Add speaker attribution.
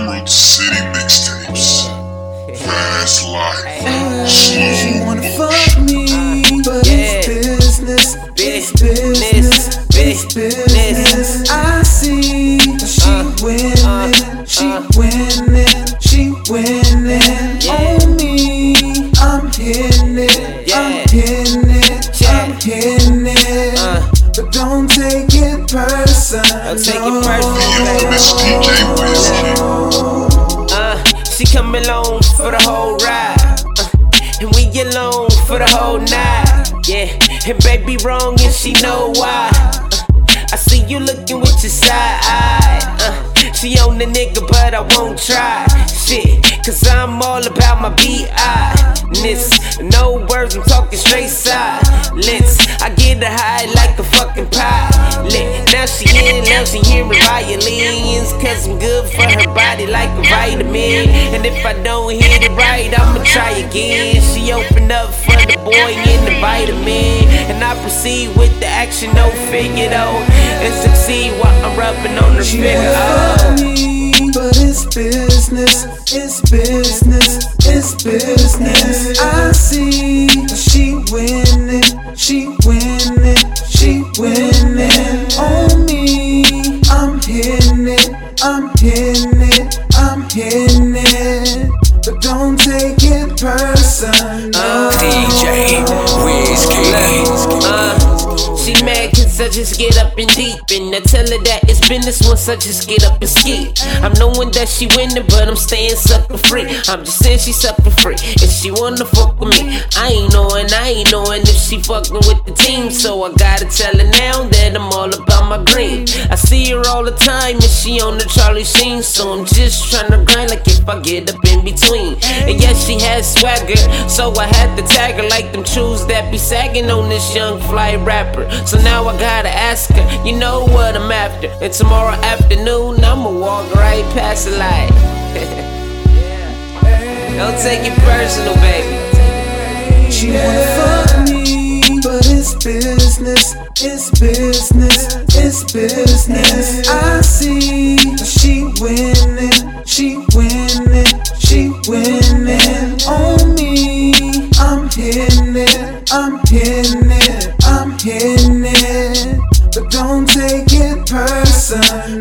Speaker 1: Emerald City mixtapes. Fast life.
Speaker 2: She
Speaker 1: Slow
Speaker 2: wanna
Speaker 1: motion.
Speaker 2: fuck me, but
Speaker 3: Yeah.
Speaker 2: it's business, it's business, it's business. I see she uh, uh, uh. winning, she winning, she winning. On me, I'm hitting it, I'm hitting it, I'm hitting it.
Speaker 3: Uh.
Speaker 2: But don't take it personal.
Speaker 3: Don't take it personal. She come along for the whole ride. Uh, and we alone for the whole night. Yeah, and baby wrong and she know why. Uh, I see you looking with your side eye. Uh, she on the nigga, but I won't try. Shit, cause I'm all about my B.I.ness. No words, I'm talking straight silence. I get her high like a fucking pilot. Now she in love, she hearing violins. Cause I'm good for her body like a vitamin. And if I don't hit it right, I'ma try again. She opened up for the boy in the vitamin. And I proceed with the action, no figure though. And succeed while I'm rubbing on her
Speaker 2: She
Speaker 3: figure. Oh.
Speaker 2: me, but it's business, it's business, it's business. I see she winning, she winning, hitting it, I'm hitting it. But don't take it personal.
Speaker 4: DJ Whiskey.
Speaker 3: Uh, she mad cause I just get up and deep And I tell her that it's business once I just get up and ski I'm knowing that she winning but I'm staying sucker free I'm just saying she sucker free If she wanna fuck with me I ain't knowing, I ain't knowing if she fucking with the team So I gotta tell her now that I'm all about my green I see her all the time. And she on the Charlie Sheen So I'm just tryna grind like if I get up in between. And yes she has swagger. So I had to tag her like them shoes that be sagging on this young fly rapper. So now I gotta ask her, you know what I'm after? And tomorrow afternoon I'ma walk right past the light. Don't take it personal baby.
Speaker 2: She wanna fuck me, but it's business, it's business, it's business. Winning. On me, I'm hitting it, I'm hitting it, I'm hitting it. But don't take it personal.